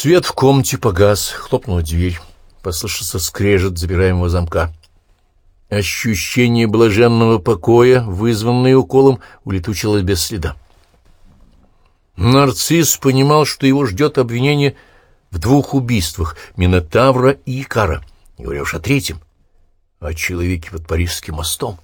Свет в комнате погас, хлопнула дверь. Послышался скрежет забираемого замка. Ощущение блаженного покоя, вызванное уколом, улетучилось без следа. Нарцисс понимал, что его ждет обвинение в двух убийствах — Минотавра и Икара, не говоря уж о третьем, о человеке под Парижским мостом.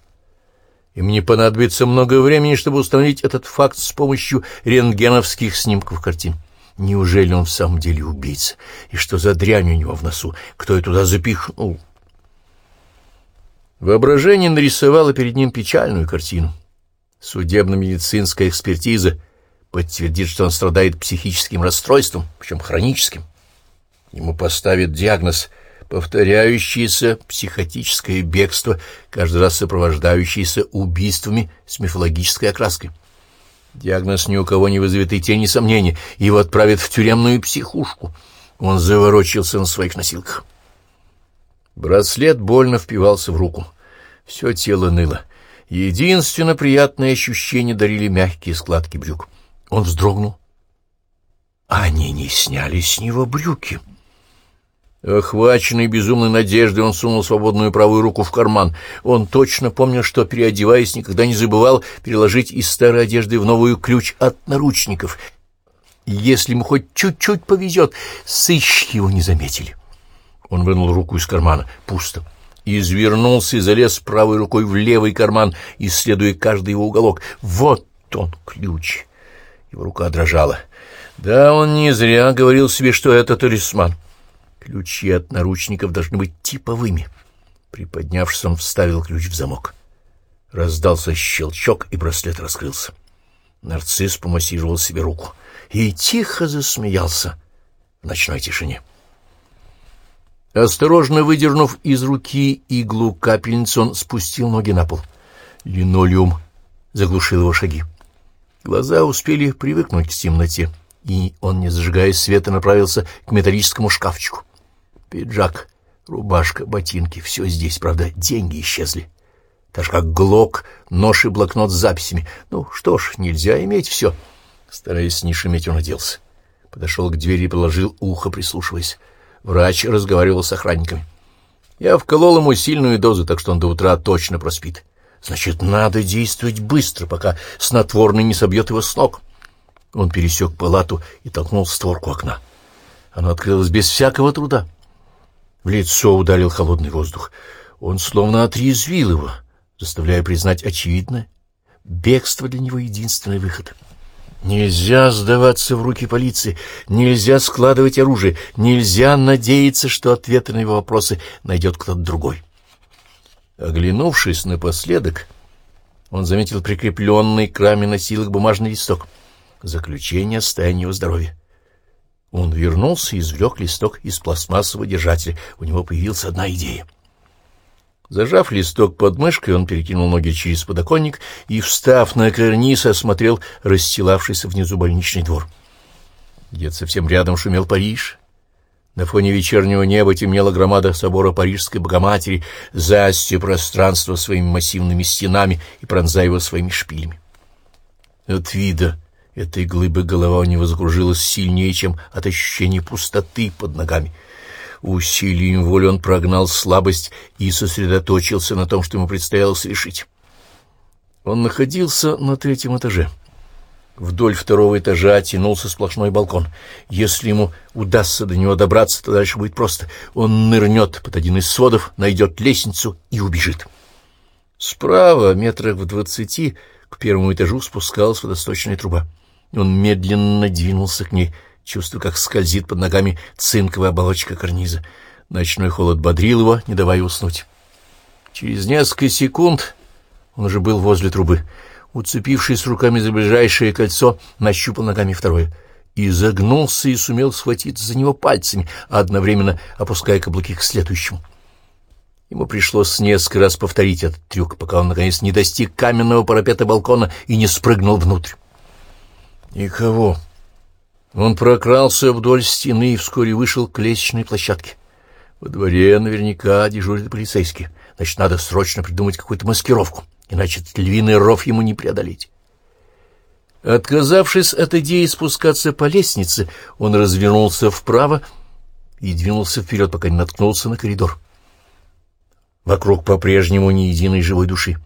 Им не понадобится много времени, чтобы установить этот факт с помощью рентгеновских снимков картин. Неужели он в самом деле убийца? И что за дрянь у него в носу? Кто ее туда запихнул? Воображение нарисовало перед ним печальную картину. Судебно-медицинская экспертиза подтвердит, что он страдает психическим расстройством, причем хроническим. Ему поставят диагноз повторяющееся психотическое бегство, каждый раз сопровождающееся убийствами с мифологической окраской. Диагноз ни у кого не вызовет и тени сомнений, его отправят в тюремную психушку. Он заворочился на своих носилках. Браслет больно впивался в руку. Все тело ныло. Единственно приятное ощущение дарили мягкие складки брюк. Он вздрогнул. Они не сняли с него брюки. Охваченный безумной надеждой, он сунул свободную правую руку в карман. Он точно помнил, что, переодеваясь, никогда не забывал переложить из старой одежды в новую ключ от наручников. Если ему хоть чуть-чуть повезет, сыщики его не заметили. Он вынул руку из кармана. Пусто. Извернулся и залез правой рукой в левый карман, исследуя каждый его уголок. Вот он, ключ. Его рука дрожала. Да, он не зря говорил себе, что это талисман. Ключи от наручников должны быть типовыми. Приподнявшись, он вставил ключ в замок. Раздался щелчок, и браслет раскрылся. Нарцисс помассировал себе руку и тихо засмеялся в ночной тишине. Осторожно выдернув из руки иглу капельницы, он спустил ноги на пол. Линолеум заглушил его шаги. Глаза успели привыкнуть к темноте, и он, не зажигая света, направился к металлическому шкафчику. Пиджак, рубашка, ботинки — все здесь, правда, деньги исчезли. Так же, как глок, нож и блокнот с записями. Ну, что ж, нельзя иметь все. Стараясь не шуметь, он оделся. Подошел к двери и положил ухо, прислушиваясь. Врач разговаривал с охранниками. Я вколол ему сильную дозу, так что он до утра точно проспит. Значит, надо действовать быстро, пока снотворный не собьет его с ног. Он пересек палату и толкнул створку окна. Оно открылось без всякого труда. В лицо ударил холодный воздух. Он словно отрезвил его, заставляя признать очевидное. Бегство для него — единственный выход. Нельзя сдаваться в руки полиции, нельзя складывать оружие, нельзя надеяться, что ответы на его вопросы найдет кто-то другой. Оглянувшись напоследок, он заметил прикрепленный к раме носилок бумажный листок. Заключение о состоянии его здоровья. Он вернулся и извлек листок из пластмассового держателя. У него появилась одна идея. Зажав листок под мышкой, он перекинул ноги через подоконник и, встав на карниз, осмотрел расстилавшийся внизу больничный двор. Где-то совсем рядом шумел Париж. На фоне вечернего неба темнела громада собора Парижской Богоматери, застя пространство своими массивными стенами и пронзая его своими шпилями. От вида Этой глыбы голова у него закружилась сильнее, чем от ощущения пустоты под ногами. Усилием воли он прогнал слабость и сосредоточился на том, что ему предстояло совершить. Он находился на третьем этаже. Вдоль второго этажа тянулся сплошной балкон. Если ему удастся до него добраться, то дальше будет просто. Он нырнет под один из сводов, найдет лестницу и убежит. Справа, метрах в двадцати, к первому этажу спускалась водосточная труба. Он медленно двинулся к ней, чувствуя, как скользит под ногами цинковая оболочка карниза. Ночной холод бодрил его, не давая уснуть. Через несколько секунд он уже был возле трубы. Уцепившись руками за ближайшее кольцо, нащупал ногами второе. И загнулся и сумел схватиться за него пальцами, одновременно опуская каблуки к следующему. Ему пришлось несколько раз повторить этот трюк, пока он, наконец, не достиг каменного парапета балкона и не спрыгнул внутрь. Никого. Он прокрался вдоль стены и вскоре вышел к лестничной площадке. Во дворе наверняка дежурят полицейские. Значит, надо срочно придумать какую-то маскировку, иначе львиный ров ему не преодолеть. Отказавшись от идеи спускаться по лестнице, он развернулся вправо и двинулся вперед, пока не наткнулся на коридор. Вокруг по-прежнему ни единой живой души.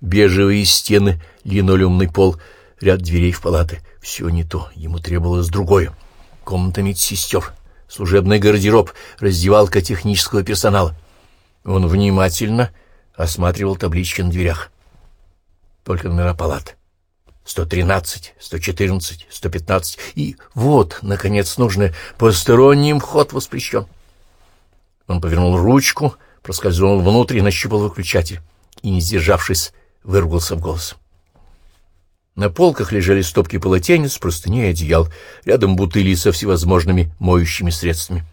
Бежевые стены, линолеумный пол, ряд дверей в палаты. Все не то, ему требовалось другое. Комната медсестер, служебный гардероб, раздевалка технического персонала. Он внимательно осматривал таблички на дверях. Только номера палат. 113, 114, 115. И вот, наконец, нужный посторонним ход воспрещен. Он повернул ручку, проскользнул внутрь и нащупал выключатель. И, не сдержавшись, выругался в голос. На полках лежали стопки полотенец, простыней и одеял, рядом бутыли со всевозможными моющими средствами.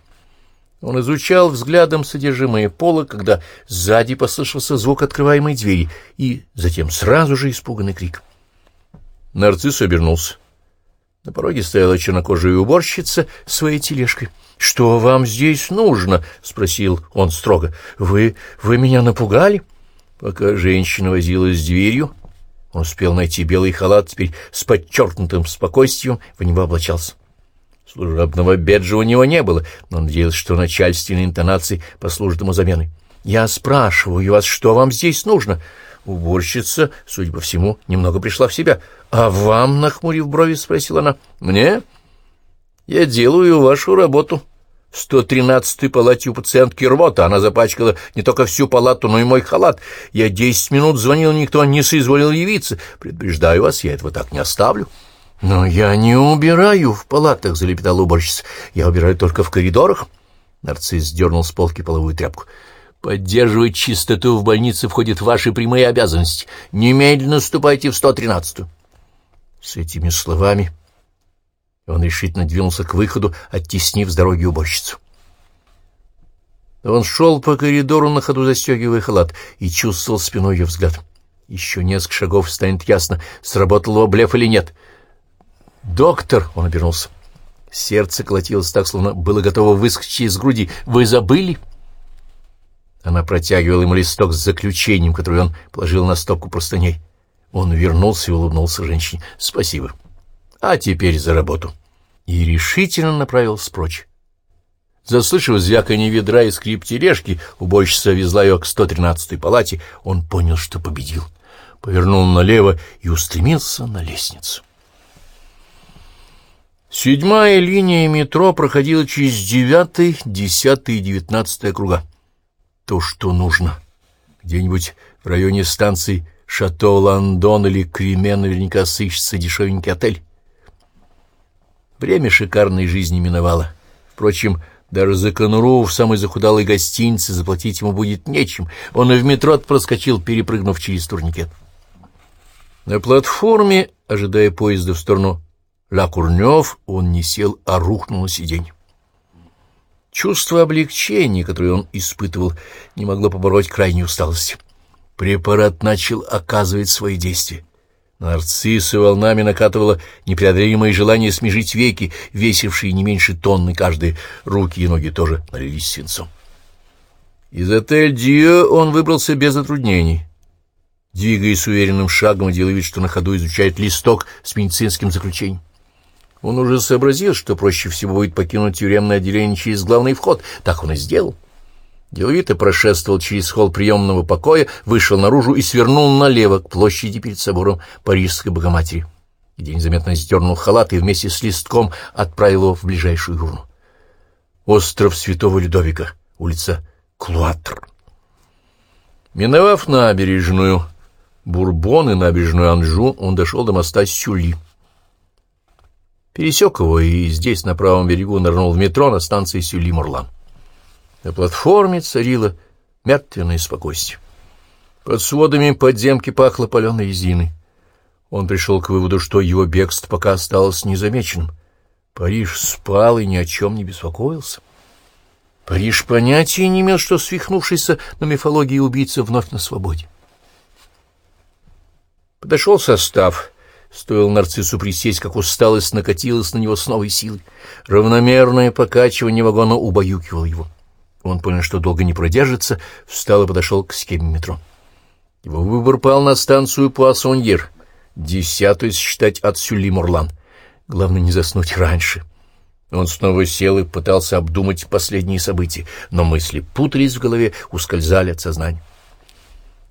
Он изучал взглядом содержимое пола, когда сзади послышался звук открываемой двери, и затем сразу же испуганный крик. Нарцисс обернулся. На пороге стояла чернокожая уборщица своей тележкой. — Что вам здесь нужно? — спросил он строго. — Вы... вы меня напугали? Пока женщина возилась с дверью, он успел найти белый халат, теперь с подчеркнутым спокойствием в него облачался. Служебного беджа у него не было, но он надеялся, что начальственные интонации послужат ему заменой. «Я спрашиваю вас, что вам здесь нужно?» Уборщица, судя по всему, немного пришла в себя. «А вам?» — нахмурив брови, спросила она. «Мне? Я делаю вашу работу». В 113-й палате у пациентки рвота. Она запачкала не только всю палату, но и мой халат. Я десять минут звонил, никто не соизволил явиться. Предупреждаю вас, я этого так не оставлю. «Но я не убираю в палатах», — залепетала уборщица. «Я убираю только в коридорах». Нарцисс дернул с полки половую тряпку. «Поддерживать чистоту в больнице входит в ваши прямые обязанности. Немедленно ступайте в 113-ю». С этими словами он решительно двинулся к выходу, оттеснив с дороги уборщицу. Он шел по коридору, на ходу застегивая халат, и чувствовал спиной ее взгляд. Еще несколько шагов станет ясно, сработал его блеф или нет — «Доктор!» — он обернулся. Сердце колотилось так, словно было готово выскочить из груди. «Вы забыли?» Она протягивала ему листок с заключением, который он положил на стопку простыней. Он вернулся и улыбнулся женщине. «Спасибо. А теперь за работу». И решительно направился прочь. Заслышав звяканье ведра и скрип тележки, уборщица везла ее к 113-й палате, он понял, что победил. Повернул налево и устремился на лестницу. Седьмая линия метро проходила через девятый, десятый и девятнадцатый округа. То, что нужно. Где-нибудь в районе станций Шато-Лондон или Кремен наверняка сыщется дешевенький отель. Время шикарной жизни миновало. Впрочем, даже за конуру в самой захудалой гостинице заплатить ему будет нечем. Он и в метро проскочил, перепрыгнув через турникет. На платформе, ожидая поезда в сторону Ла Курнев он не сел, а рухнул на сиденье. Чувство облегчения, которое он испытывал, не могло побороть крайней усталости. Препарат начал оказывать свои действия. Нарцисса волнами накатывала непреодолимое желание смежить веки, весившие не меньше тонны каждые, руки и ноги тоже налились свинцом. Из отель Дио он выбрался без затруднений. Двигаясь уверенным шагом, делая вид, что на ходу изучает листок с медицинским заключением. Он уже сообразил, что проще всего будет покинуть тюремное отделение через главный вход. Так он и сделал. Деловито прошествовал через холл приемного покоя, вышел наружу и свернул налево к площади перед собором Парижской Богоматери, где незаметно сдернул халат и вместе с листком отправил его в ближайшую урну. Остров Святого Людовика, улица Клуатр. Миновав набережную Бурбон и набережную Анжу, он дошел до моста Сюли пересек его и здесь, на правом берегу, нырнул в метро на станции Сюли-Мурлан. На платформе царило мертвенное спокойствие. Под сводами подземки пахло паленой резиной. Он пришел к выводу, что его бегство пока осталось незамеченным. Париж спал и ни о чем не беспокоился. Париж понятия не имел, что свихнувшийся на мифологии убийца вновь на свободе. Подошел состав Стоило нарциссу присесть, как усталость накатилась на него с новой силой. Равномерное покачивание вагона убаюкивало его. Он понял, что долго не продержится, встал и подошел к схеме метро. Его выбор пал на станцию Пуассоньер, десятую считать от Сюли Мурлан. Главное, не заснуть раньше. Он снова сел и пытался обдумать последние события, но мысли путались в голове, ускользали от сознания.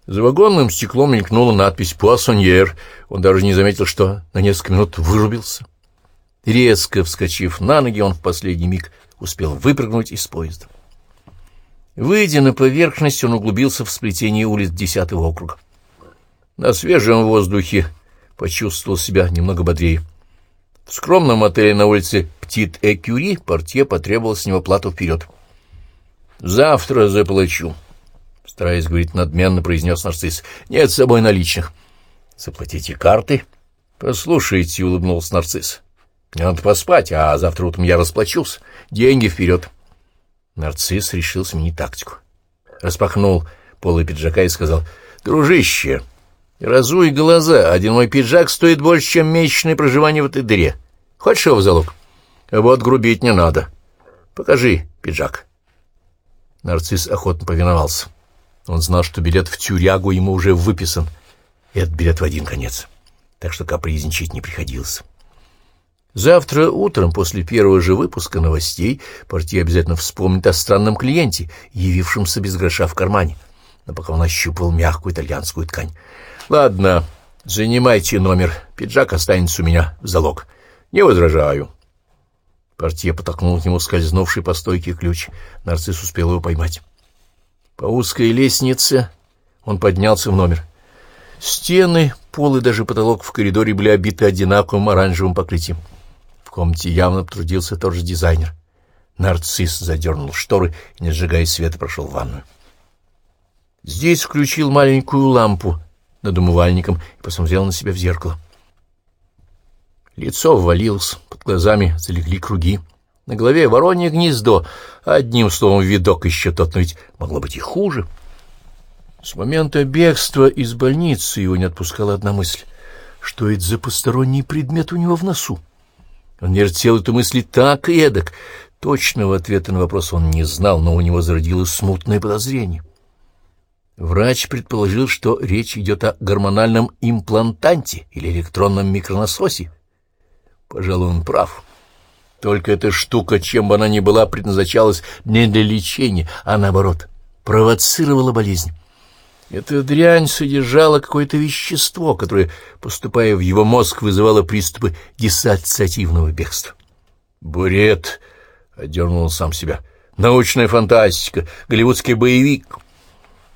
За вагонным стеклом мелькнула надпись «Пуассоньер». Он даже не заметил, что на несколько минут вырубился. Резко вскочив на ноги, он в последний миг успел выпрыгнуть из поезда. Выйдя на поверхность, он углубился в сплетение улиц десятого округа. На свежем воздухе почувствовал себя немного бодрее. В скромном отеле на улице Птит-Экюри портье потребовал с него плату вперед. «Завтра заплачу», — стараясь говорить надменно, произнес нарцисс. «Нет с собой наличных». «Заплатите карты?» «Послушайте», — улыбнулся нарцисс. «Мне надо поспать, а завтра утром я расплачусь. Деньги вперед». Нарцисс решил сменить тактику. Распахнул полы пиджака и сказал, «Дружище, разуй глаза, один мой пиджак стоит больше, чем месячное проживание в этой дыре. Хочешь его в залог? Вот грубить не надо. Покажи пиджак». Нарцисс охотно повиновался. Он знал, что билет в тюрягу ему уже выписан. Этот билет в один конец. Так что капризничать не приходилось. Завтра утром, после первого же выпуска новостей, партия обязательно вспомнит о странном клиенте, явившемся без гроша в кармане. Но пока он ощупал мягкую итальянскую ткань. «Ладно, занимайте номер. Пиджак останется у меня в залог. Не возражаю». Партия потолкнул к нему скользнувший по стойке ключ. Нарцисс успел его поймать. По узкой лестнице он поднялся в номер. Стены, пол и даже потолок в коридоре были обиты одинаковым оранжевым покрытием комнате явно потрудился тот же дизайнер. Нарцисс задернул шторы и, не сжигая света, прошел в ванную. Здесь включил маленькую лампу над умывальником и посмотрел на себя в зеркало. Лицо ввалилось, под глазами залегли круги. На голове воронье гнездо. Одним словом, видок еще тот, но ведь могло быть и хуже. С момента бегства из больницы его не отпускала одна мысль. Что это за посторонний предмет у него в носу? Он вертел эту мысль так и эдак. Точного ответа на вопрос он не знал, но у него зародилось смутное подозрение. Врач предположил, что речь идет о гормональном имплантанте или электронном микронасосе. Пожалуй, он прав. Только эта штука, чем бы она ни была, предназначалась не для лечения, а наоборот, провоцировала болезнь. Эта дрянь содержала какое-то вещество, которое, поступая в его мозг, вызывало приступы диссоциативного бегства. «Бурет!» — одернул он сам себя. «Научная фантастика! Голливудский боевик!»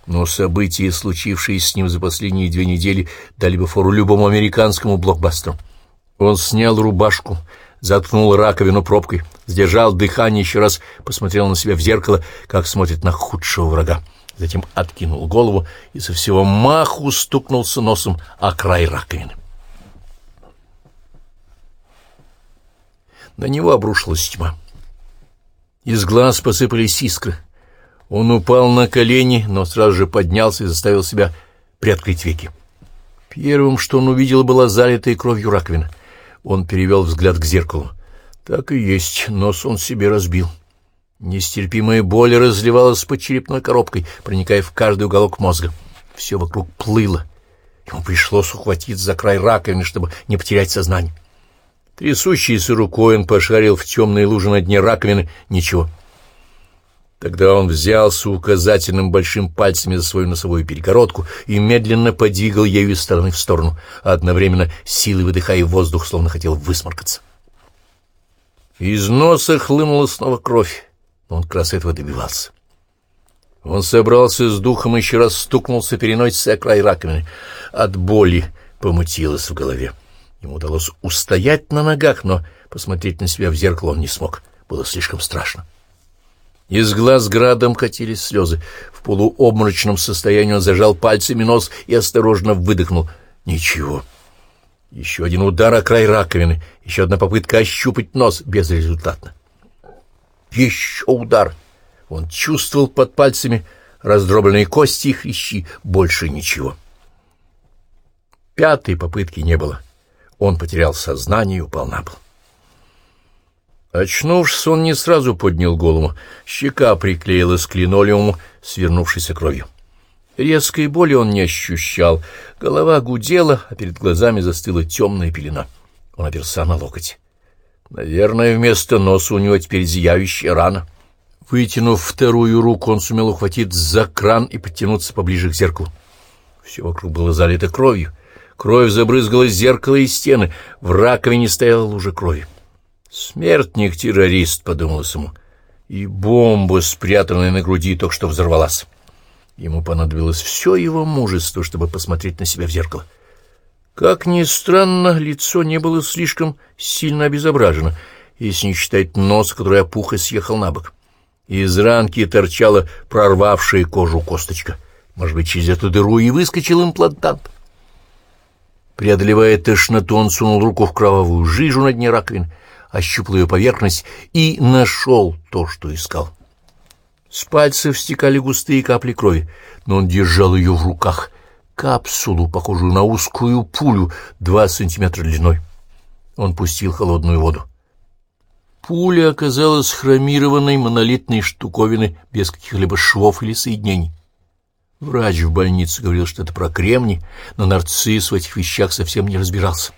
Но события, случившиеся с ним за последние две недели, дали бы фору любому американскому блокбастеру. Он снял рубашку, заткнул раковину пробкой, сдержал дыхание, еще раз посмотрел на себя в зеркало, как смотрит на худшего врага затем откинул голову и со всего маху стукнулся носом о край раковины. На него обрушилась тьма. Из глаз посыпались искры. Он упал на колени, но сразу же поднялся и заставил себя приоткрыть веки. Первым, что он увидел, была залитая кровью раковина. Он перевел взгляд к зеркалу. Так и есть, нос он себе разбил. Нестерпимая боль разливалась под черепной коробкой, проникая в каждый уголок мозга. Все вокруг плыло. Ему пришлось ухватиться за край раковины, чтобы не потерять сознание. Трясущейся рукой он пошарил в темные лужи на дне раковины. Ничего. Тогда он взялся указательным большим пальцами за свою носовую перегородку и медленно подвигал ею из стороны в сторону, одновременно силой выдыхая воздух, словно хотел высморкаться. Из носа хлынула снова кровь он как раз этого добивался. Он собрался с духом и еще раз стукнулся переносицей о край раковины. От боли помутилось в голове. Ему удалось устоять на ногах, но посмотреть на себя в зеркало он не смог. Было слишком страшно. Из глаз градом катились слезы. В полуобморочном состоянии он зажал пальцами нос и осторожно выдохнул. Ничего. Еще один удар о край раковины, еще одна попытка ощупать нос безрезультатно. Еще удар. Он чувствовал под пальцами раздробленные кости и хрящи, больше ничего. Пятой попытки не было. Он потерял сознание и упал на пол. Очнувшись, он не сразу поднял голову. Щека приклеилась к линолеуму, свернувшейся кровью. Резкой боли он не ощущал. Голова гудела, а перед глазами застыла темная пелена. Он оперся на локоть. Наверное, вместо носа у него теперь зияющая рана. Вытянув вторую руку, он сумел ухватить за кран и подтянуться поближе к зеркалу. Все вокруг было залито кровью. Кровь забрызгала зеркало и стены. В раковине стояла лужа крови. «Смертник-террорист», — подумалось ему, — и бомба, спрятанная на груди, только что взорвалась. Ему понадобилось все его мужество, чтобы посмотреть на себя в зеркало. Как ни странно, лицо не было слишком сильно обезображено, если не считать нос, который опух и съехал на бок. Из ранки торчала прорвавшая кожу косточка. Может быть, через эту дыру и выскочил имплантант. Преодолевая тошноту, он сунул руку в кровавую жижу на дне раковины, ощупал ее поверхность и нашел то, что искал. С пальцев стекали густые капли крови, но он держал ее в руках, капсулу, похожую на узкую пулю, два сантиметра длиной. Он пустил холодную воду. Пуля оказалась хромированной монолитной штуковины без каких-либо швов или соединений. Врач в больнице говорил, что это про кремний, но нарцисс в этих вещах совсем не разбирался.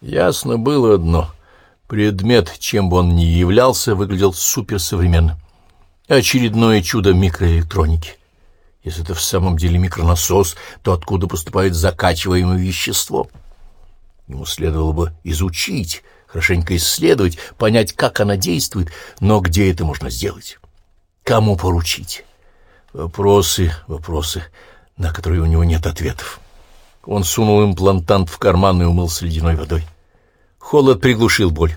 Ясно было одно — предмет, чем бы он ни являлся, выглядел суперсовременно очередное чудо микроэлектроники. Если это в самом деле микронасос, то откуда поступает закачиваемое вещество? Ему следовало бы изучить, хорошенько исследовать, понять, как она действует, но где это можно сделать? Кому поручить? Вопросы, вопросы, на которые у него нет ответов. Он сунул имплантант в карман и умылся ледяной водой. Холод приглушил боль.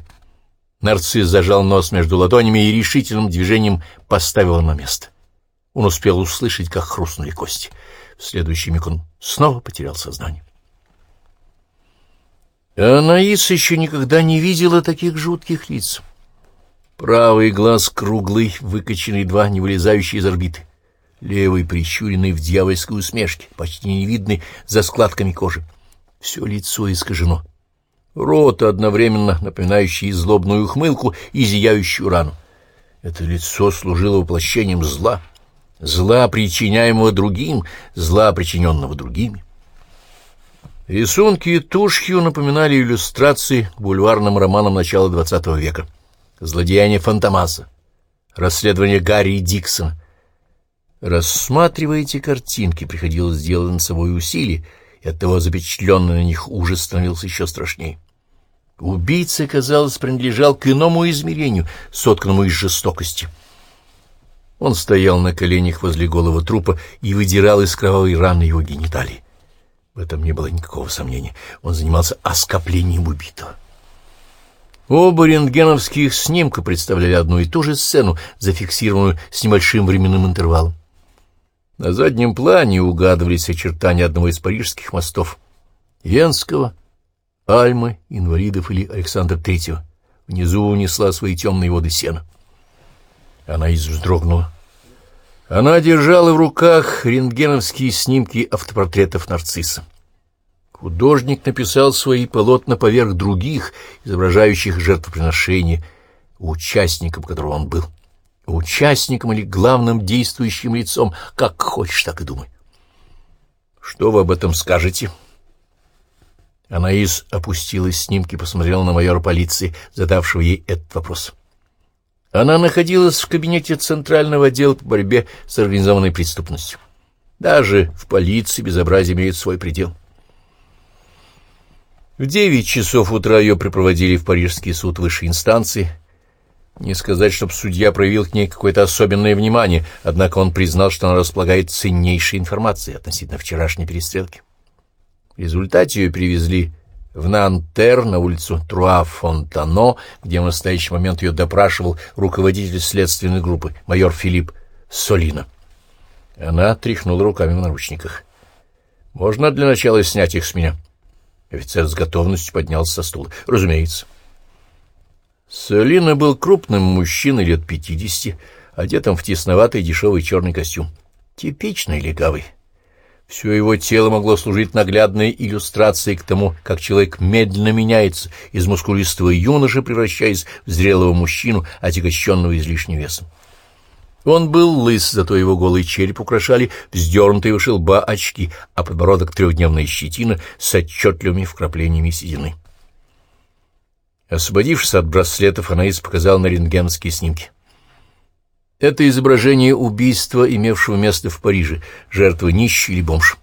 Нарцисс зажал нос между ладонями и решительным движением поставил на место. Он успел услышать, как хрустнули кости. В следующий миг он снова потерял сознание. Анаис еще никогда не видела таких жутких лиц. Правый глаз круглый, выкоченный, два не вылезающие из орбиты. Левый прищуренный в дьявольской усмешке, почти не видный за складками кожи. Все лицо искажено рот, одновременно напоминающий злобную ухмылку и зияющую рану. Это лицо служило воплощением зла, зла, причиняемого другим, зла, причиненного другими. Рисунки тушью напоминали иллюстрации к бульварным романам начала XX века. «Злодеяние Фантомаса», «Расследование Гарри Диксона». Рассматривая эти картинки, приходилось сделать над собой усилие, и оттого запечатленный на них ужас становился еще страшнее. Убийца, казалось, принадлежал к иному измерению, сотканному из жестокости. Он стоял на коленях возле голого трупа и выдирал из кровавой раны его гениталии. В этом не было никакого сомнения. Он занимался оскоплением убитого. Оба рентгеновских снимка представляли одну и ту же сцену, зафиксированную с небольшим временным интервалом. На заднем плане угадывались очертания одного из парижских мостов — Венского, Альмы, инвалидов или Александра Третьего. Внизу унесла свои темные воды сена. Она из вздрогнула. Она держала в руках рентгеновские снимки автопортретов нарцисса. Художник написал свои полотна поверх других, изображающих жертвоприношение, участником которого он был. Участником или главным действующим лицом, как хочешь, так и думай. Что вы об этом скажете? Анаис опустилась снимки и посмотрела на майора полиции, задавшего ей этот вопрос. Она находилась в кабинете Центрального отдела по борьбе с организованной преступностью. Даже в полиции безобразие имеет свой предел. В девять часов утра ее припроводили в Парижский суд высшей инстанции. Не сказать, чтобы судья проявил к ней какое-то особенное внимание, однако он признал, что она располагает ценнейшей информацией относительно вчерашней перестрелки. В результате ее привезли в Нантер на улицу Труа-Фонтано, где в настоящий момент ее допрашивал руководитель следственной группы, майор Филипп Солина. Она тряхнула руками в наручниках. «Можно для начала снять их с меня?» Офицер с готовностью поднялся со стула. «Разумеется». Солина был крупным мужчиной лет пятидесяти, одетым в тесноватый дешевый черный костюм. Типичный легавый. Все его тело могло служить наглядной иллюстрацией к тому, как человек медленно меняется из мускулистого юноши, превращаясь в зрелого мужчину, отягощенного излишним весом. Он был лыс, зато его голый череп украшали вздернутые уши лба очки, а подбородок трехдневная щетина с отчетливыми вкраплениями седины. Освободившись от браслетов, Анаис показал на рентгенские снимки. Это изображение убийства, имевшего место в Париже, жертва нищий или бомж.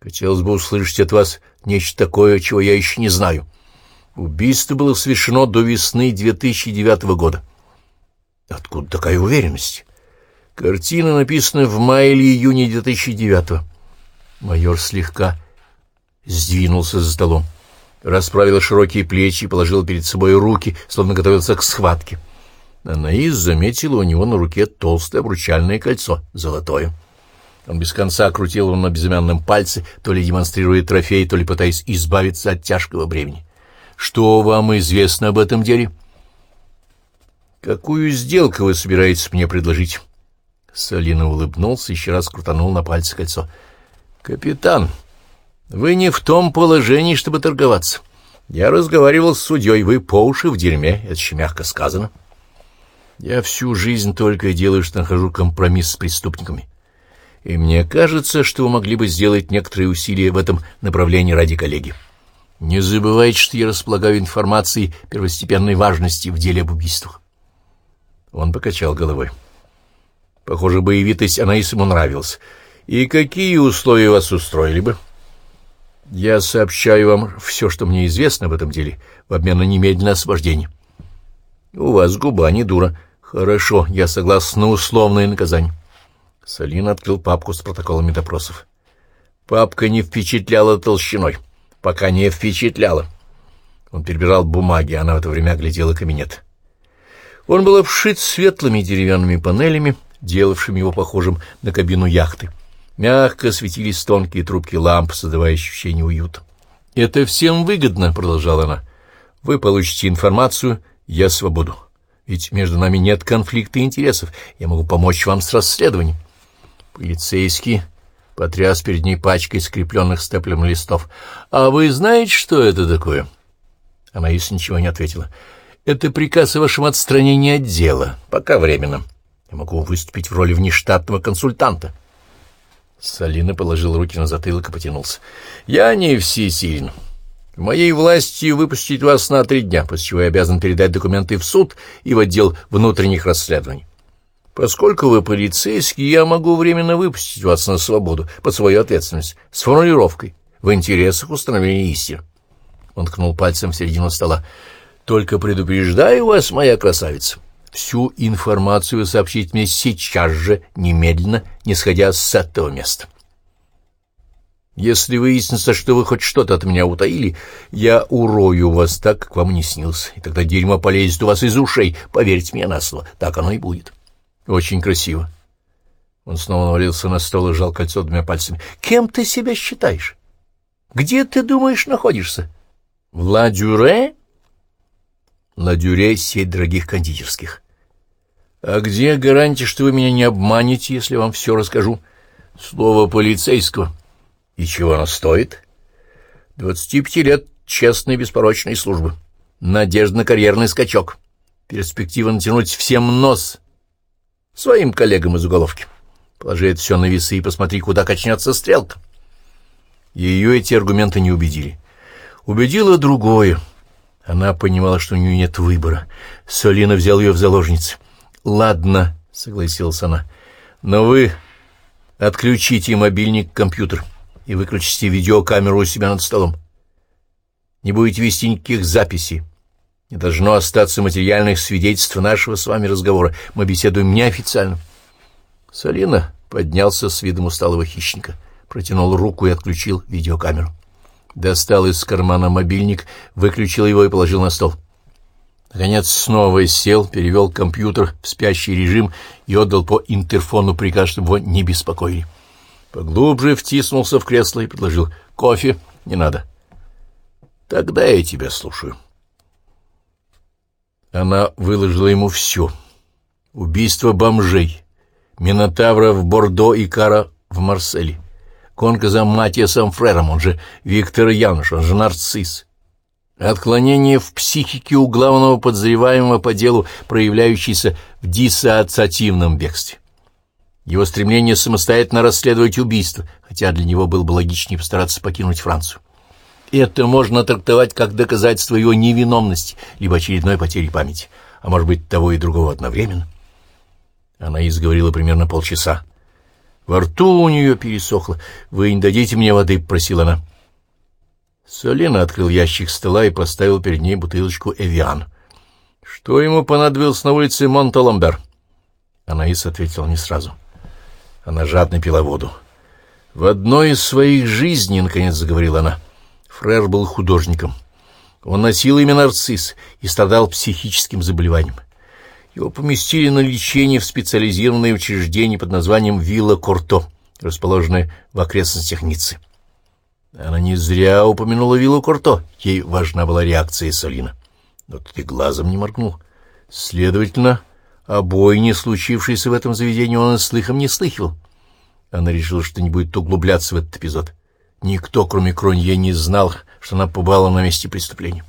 Хотелось бы услышать от вас нечто такое, чего я еще не знаю. Убийство было совершено до весны 2009 года. Откуда такая уверенность? Картина написана в мае или июне 2009 Майор слегка сдвинулся за столом, расправил широкие плечи и положил перед собой руки, словно готовился к схватке. Анаис заметила у него на руке толстое обручальное кольцо, золотое. Он без конца крутил его на безымянном пальце, то ли демонстрируя трофей, то ли пытаясь избавиться от тяжкого бремени. «Что вам известно об этом деле?» «Какую сделку вы собираетесь мне предложить?» Салина улыбнулся еще раз крутанул на пальце кольцо. «Капитан, вы не в том положении, чтобы торговаться. Я разговаривал с судьей, вы по уши в дерьме, это еще мягко сказано. Я всю жизнь только и делаю, что нахожу компромисс с преступниками. И мне кажется, что вы могли бы сделать некоторые усилия в этом направлении ради коллеги. Не забывайте, что я располагаю информацией первостепенной важности в деле об убийствах». Он покачал головой. Похоже, боевитость Анаис ему нравилась. «И какие условия вас устроили бы?» «Я сообщаю вам все, что мне известно об этом деле, в обмен на немедленное освобождение». «У вас губа не дура. Хорошо, я согласен на условное наказание». Салин открыл папку с протоколами допросов. Папка не впечатляла толщиной. Пока не впечатляла. Он перебирал бумаги, она в это время оглядела кабинет. Он был обшит светлыми деревянными панелями, делавшими его похожим на кабину яхты. Мягко светились тонкие трубки ламп, создавая ощущение уюта. «Это всем выгодно», — продолжала она. «Вы получите информацию, я свободу. Ведь между нами нет конфликта интересов. Я могу помочь вам с расследованием». Полицейский потряс перед ней пачкой скрепленных степлем листов. «А вы знаете, что это такое?» Она если ничего не ответила. «Это приказ о вашем отстранении от дела, пока временно». Я могу выступить в роли внештатного консультанта. Салина положил руки на затылок и потянулся. Я не всесилен. В моей власти выпустить вас на три дня, после чего я обязан передать документы в суд и в отдел внутренних расследований. Поскольку вы полицейский, я могу временно выпустить вас на свободу под свою ответственность с формулировкой в интересах установления истины. Он ткнул пальцем в середину стола. «Только предупреждаю вас, моя красавица, Всю информацию сообщить мне сейчас же, немедленно, не сходя с этого места. Если выяснится, что вы хоть что-то от меня утаили, я урою вас так, как вам не снился, и тогда дерьмо полезет у вас из ушей, поверьте мне на слово, так оно и будет. Очень красиво. Он снова навалился на стол и сжал кольцо двумя пальцами. Кем ты себя считаешь? Где ты думаешь находишься? В Ла-Дюре? Ла-Дюре — сеть дорогих кондитерских. «А где гарантия, что вы меня не обманете, если я вам все расскажу?» «Слово полицейского». «И чего оно стоит?» «Двадцати пяти лет честной беспорочной службы. Надежда на карьерный скачок. Перспектива натянуть всем нос своим коллегам из уголовки. Положи это все на весы и посмотри, куда качнется стрелка». Ее эти аргументы не убедили. Убедило другое. Она понимала, что у нее нет выбора. Солина взял ее в заложницы. «Ладно», — согласилась она, — «но вы отключите мобильник, компьютер и выключите видеокамеру у себя над столом. Не будете вести никаких записей. Не должно остаться материальных свидетельств нашего с вами разговора. Мы беседуем неофициально». Салина поднялся с видом усталого хищника, протянул руку и отключил видеокамеру. Достал из кармана мобильник, выключил его и положил на стол. Наконец снова сел, перевел компьютер в спящий режим и отдал по интерфону приказ, чтобы его не беспокоили. Поглубже втиснулся в кресло и предложил «Кофе? Не надо». «Тогда я тебя слушаю». Она выложила ему все. Убийство бомжей, Минотавра в Бордо и Кара в Марселе, гонка за Матиасом Фрером, он же Виктор Януш, он же нарцисс, Отклонение в психике у главного подозреваемого по делу, проявляющееся в диссоциативном бегстве. Его стремление самостоятельно расследовать убийство, хотя для него было бы логичнее постараться покинуть Францию. Это можно трактовать как доказательство его невиновности, либо очередной потери памяти, а может быть того и другого одновременно. Она изговорила примерно полчаса. Во рту у нее пересохло. «Вы не дадите мне воды?» — просила она. Солина открыл ящик стола и поставил перед ней бутылочку «Эвиан». «Что ему понадобилось на улице Монталамбер?» Анаис ответила не сразу. Она жадно пила воду. «В одной из своих жизней, — наконец заговорила она, — Фрер был художником. Он носил имя Нарцисс и страдал психическим заболеванием. Его поместили на лечение в специализированное учреждение под названием «Вилла Корто», расположенное в окрестностях Ниццы. Она не зря упомянула виллу Курто. Ей важна была реакция Солина. Но тут и глазом не моргнул. Следовательно, обои, не случившиеся в этом заведении, он и слыхом не слыхивал. Она решила, что не будет углубляться в этот эпизод. Никто, кроме Кронье, не знал, что она побывала на месте преступления.